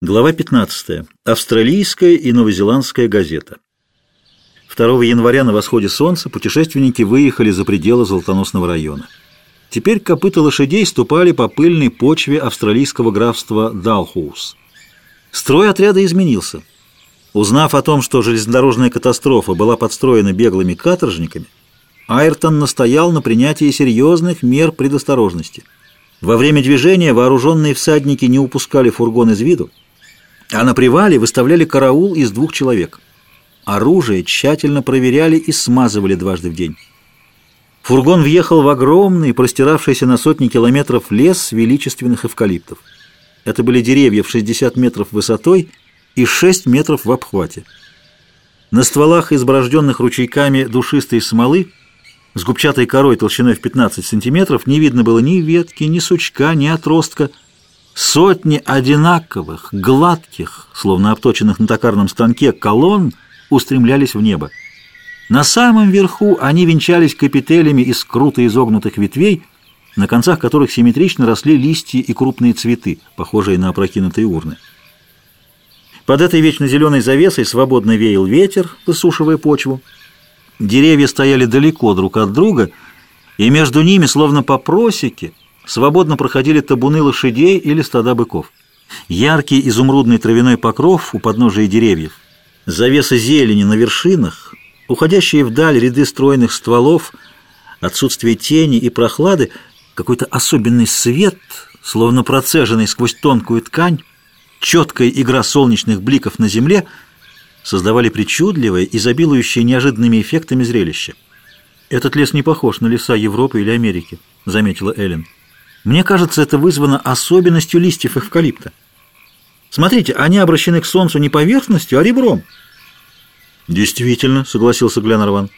Глава 15. Австралийская и новозеландская газета. 2 января на восходе солнца путешественники выехали за пределы Золотоносного района. Теперь копыта лошадей ступали по пыльной почве австралийского графства Далхоус. Строй отряда изменился. Узнав о том, что железнодорожная катастрофа была подстроена беглыми каторжниками, Айртон настоял на принятии серьезных мер предосторожности. Во время движения вооруженные всадники не упускали фургон из виду, а на привале выставляли караул из двух человек. Оружие тщательно проверяли и смазывали дважды в день. Фургон въехал в огромный, простиравшийся на сотни километров лес величественных эвкалиптов. Это были деревья в 60 метров высотой и 6 метров в обхвате. На стволах, изборожденных ручейками душистой смолы, с губчатой корой толщиной в 15 сантиметров, не видно было ни ветки, ни сучка, ни отростка – Сотни одинаковых, гладких, словно обточенных на токарном станке, колонн устремлялись в небо. На самом верху они венчались капителями из круто изогнутых ветвей, на концах которых симметрично росли листья и крупные цветы, похожие на опрокинутые урны. Под этой вечно зеленой завесой свободно веял ветер, высушивая почву. Деревья стояли далеко друг от друга, и между ними, словно по просеке, свободно проходили табуны лошадей или стада быков. Яркий изумрудный травяной покров у подножия деревьев, завеса зелени на вершинах, уходящие вдаль ряды стройных стволов, отсутствие тени и прохлады, какой-то особенный свет, словно процеженный сквозь тонкую ткань, четкая игра солнечных бликов на земле создавали причудливое, изобилующее неожиданными эффектами зрелище. «Этот лес не похож на леса Европы или Америки», — заметила Эллен. Мне кажется, это вызвано особенностью листьев эвкалипта. Смотрите, они обращены к солнцу не поверхностью, а ребром. Действительно, согласился Гленнерван.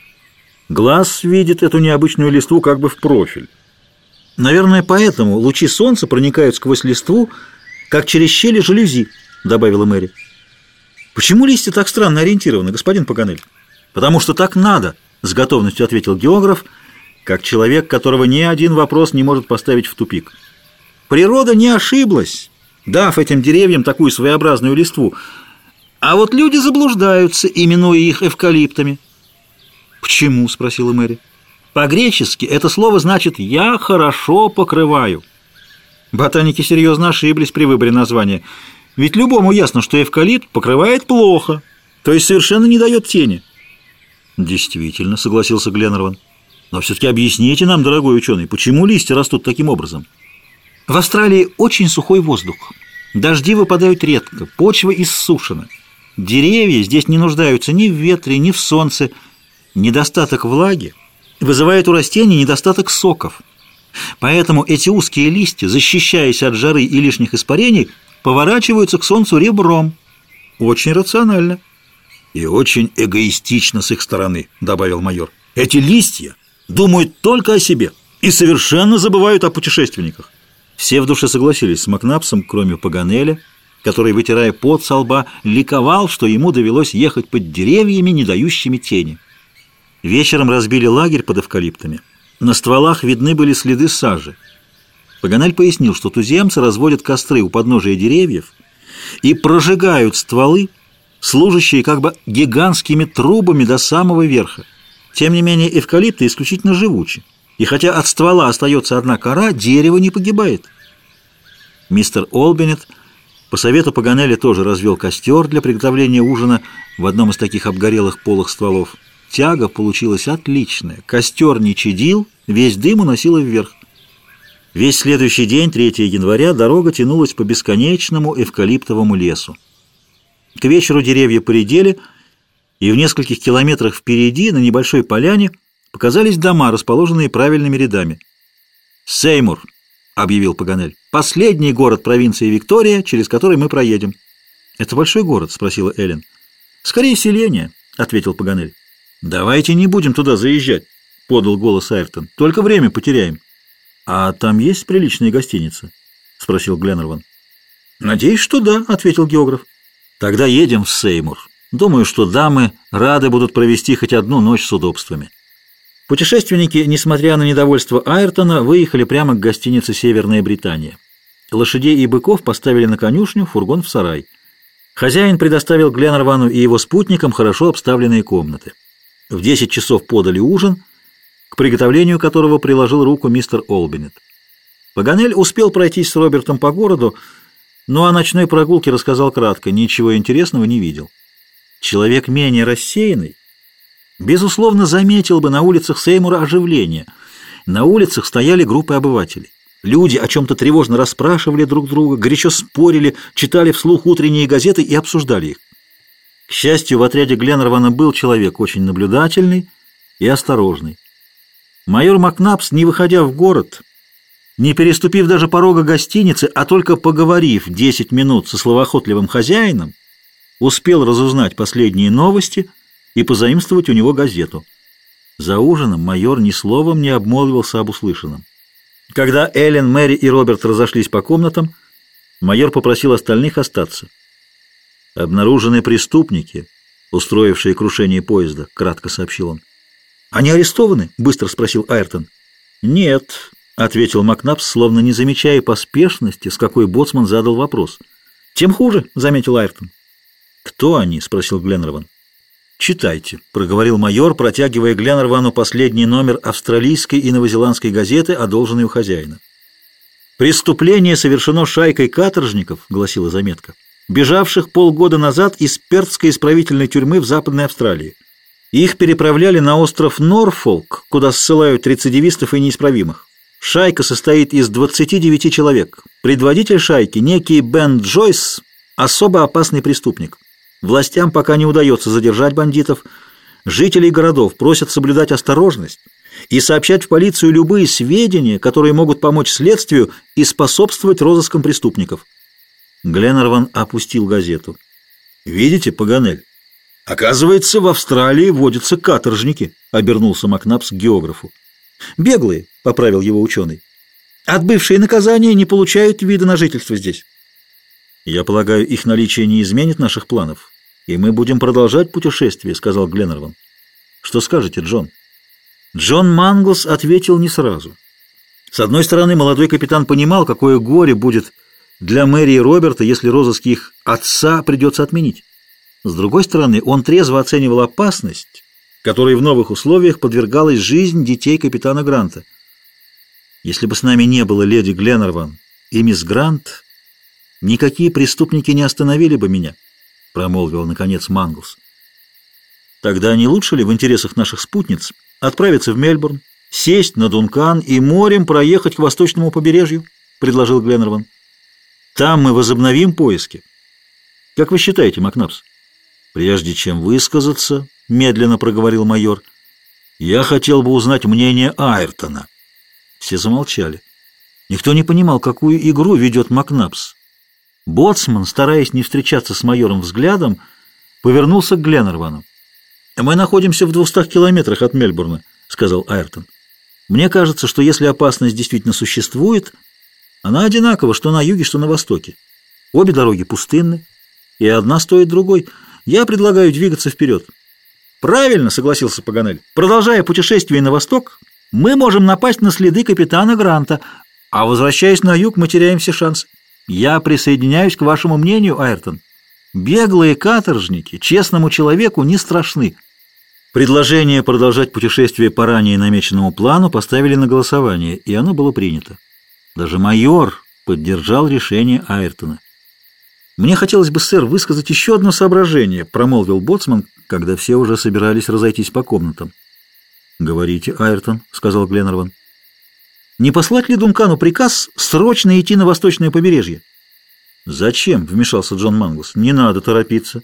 Глаз видит эту необычную листву как бы в профиль. Наверное, поэтому лучи солнца проникают сквозь листву, как через щели жалюзи, добавила Мэри. Почему листья так странно ориентированы, господин Паганель? Потому что так надо, с готовностью ответил географ как человек, которого ни один вопрос не может поставить в тупик. Природа не ошиблась, дав этим деревьям такую своеобразную листву, а вот люди заблуждаются, именуя их эвкалиптами. «Почему?» — спросила Мэри. «По-гречески это слово значит «я хорошо покрываю». Ботаники серьезно ошиблись при выборе названия, ведь любому ясно, что эвкалипт покрывает плохо, то есть совершенно не дает тени. «Действительно», — согласился Гленнерван. Но все-таки объясните нам, дорогой ученый, почему листья растут таким образом? В Австралии очень сухой воздух. Дожди выпадают редко, почва иссушена. Деревья здесь не нуждаются ни в ветре, ни в солнце. Недостаток влаги вызывает у растений недостаток соков. Поэтому эти узкие листья, защищаясь от жары и лишних испарений, поворачиваются к солнцу ребром. Очень рационально. И очень эгоистично с их стороны, добавил майор. Эти листья думают только о себе и совершенно забывают о путешественниках. Все в душе согласились с Макнапсом, кроме Паганеля, который, вытирая пот со лба, ликовал, что ему довелось ехать под деревьями, не дающими тени. Вечером разбили лагерь под эвкалиптами. На стволах видны были следы сажи. Паганель пояснил, что туземцы разводят костры у подножия деревьев и прожигают стволы, служащие как бы гигантскими трубами до самого верха. Тем не менее, эвкалипты исключительно живучи, и хотя от ствола остается одна кора, дерево не погибает. Мистер Олбинет по совету Паганелли тоже развел костер для приготовления ужина в одном из таких обгорелых полых стволов. Тяга получилась отличная. Костер не чадил, весь дым уносило вверх. Весь следующий день, 3 января, дорога тянулась по бесконечному эвкалиптовому лесу. К вечеру деревья поредели, и в нескольких километрах впереди, на небольшой поляне, показались дома, расположенные правильными рядами. «Сеймур», — объявил Паганель, — «последний город провинции Виктория, через который мы проедем». «Это большой город?» — спросила Эллен. «Скорее селение», — ответил Паганель. «Давайте не будем туда заезжать», — подал голос Айртон. «Только время потеряем». «А там есть приличная гостиница?» — спросил Гленнерван. «Надеюсь, что да», — ответил географ. «Тогда едем в Сеймур». Думаю, что дамы рады будут провести хоть одну ночь с удобствами. Путешественники, несмотря на недовольство Айртона, выехали прямо к гостинице «Северная Британия». Лошадей и быков поставили на конюшню, фургон в сарай – Хозяин предоставил Гленнервану и его спутникам хорошо обставленные комнаты. В 10 часов подали ужин, к приготовлению которого приложил руку мистер Олбинет. Паганель успел пройтись с Робертом по городу, но о ночной прогулке рассказал кратко, ничего интересного не видел. Человек менее рассеянный, безусловно, заметил бы на улицах Сеймура оживление. На улицах стояли группы обывателей. Люди о чем-то тревожно расспрашивали друг друга, горячо спорили, читали вслух утренние газеты и обсуждали их. К счастью, в отряде Гленнервана был человек очень наблюдательный и осторожный. Майор Макнапс, не выходя в город, не переступив даже порога гостиницы, а только поговорив 10 минут со словоохотливым хозяином, успел разузнать последние новости и позаимствовать у него газету. За ужином майор ни словом не обмолвился об услышанном. Когда Эллен, Мэри и Роберт разошлись по комнатам, майор попросил остальных остаться. «Обнаружены преступники, устроившие крушение поезда», — кратко сообщил он. «Они арестованы?» — быстро спросил Айртон. «Нет», — ответил Макнапс, словно не замечая поспешности, с какой боцман задал вопрос. «Тем хуже», — заметил Айртон. «Кто они?» — спросил Гленнерван. «Читайте», — проговорил майор, протягивая Гленнервану последний номер австралийской и новозеландской газеты, одолженной у хозяина. «Преступление совершено шайкой каторжников», — гласила заметка, бежавших полгода назад из Пертской исправительной тюрьмы в Западной Австралии. Их переправляли на остров Норфолк, куда ссылают рецидивистов и неисправимых. Шайка состоит из 29 человек. Предводитель шайки, некий Бен Джойс, особо опасный преступник. Властям пока не удается задержать бандитов. Жителей городов просят соблюдать осторожность и сообщать в полицию любые сведения, которые могут помочь следствию и способствовать розыскам преступников. Гленнерван опустил газету. «Видите, Паганель, оказывается, в Австралии водятся каторжники», — обернулся Макнапс к географу. «Беглые», — поправил его ученый. «Отбывшие наказания не получают вида на жительство здесь». «Я полагаю, их наличие не изменит наших планов, и мы будем продолжать путешествие», — сказал Гленнерван. «Что скажете, Джон?» Джон Манглс ответил не сразу. С одной стороны, молодой капитан понимал, какое горе будет для Мэри и Роберта, если розыски их отца придется отменить. С другой стороны, он трезво оценивал опасность, которой в новых условиях подвергалась жизнь детей капитана Гранта. Если бы с нами не было леди Гленнерван и мисс Грант, никакие преступники не остановили бы меня, — промолвил, наконец, Манглс. Тогда не лучше ли в интересах наших спутниц отправиться в Мельбурн, сесть на Дункан и морем проехать к восточному побережью? — предложил Гленнерван. Там мы возобновим поиски. Как вы считаете, Макнапс? Прежде чем высказаться, — медленно проговорил майор, — я хотел бы узнать мнение Айртона. Все замолчали. Никто не понимал, какую игру ведет Макнапс. Боцман, стараясь не встречаться с майором взглядом, повернулся к Гленнервану. «Мы находимся в двухстах километрах от Мельбурна», — сказал Айртон. «Мне кажется, что если опасность действительно существует, она одинакова, что на юге, что на востоке. Обе дороги пустынны, и одна стоит другой. Я предлагаю двигаться вперед». «Правильно», — согласился Паганель. «Продолжая путешествие на восток, мы можем напасть на следы капитана Гранта, а возвращаясь на юг, мы теряем все шансы». Я присоединяюсь к вашему мнению, Айртон. Беглые каторжники честному человеку не страшны. Предложение продолжать путешествие по ранее намеченному плану поставили на голосование, и оно было принято. Даже майор поддержал решение Айртона. «Мне хотелось бы, сэр, высказать еще одно соображение», — промолвил Боцман, когда все уже собирались разойтись по комнатам. «Говорите, Айртон», — сказал Гленнерван. Не послать ли Дункану приказ срочно идти на восточное побережье? «Зачем?» — вмешался Джон Манглс. «Не надо торопиться.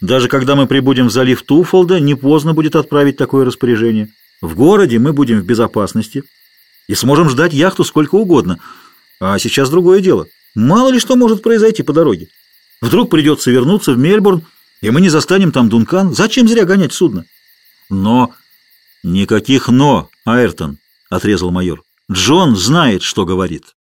Даже когда мы прибудем в залив Туфолда, не поздно будет отправить такое распоряжение. В городе мы будем в безопасности и сможем ждать яхту сколько угодно. А сейчас другое дело. Мало ли что может произойти по дороге. Вдруг придется вернуться в Мельбурн, и мы не застанем там Дункан. Зачем зря гонять судно?» «Но...» «Никаких «но», Айртон», — отрезал майор. Джон знает, что говорит.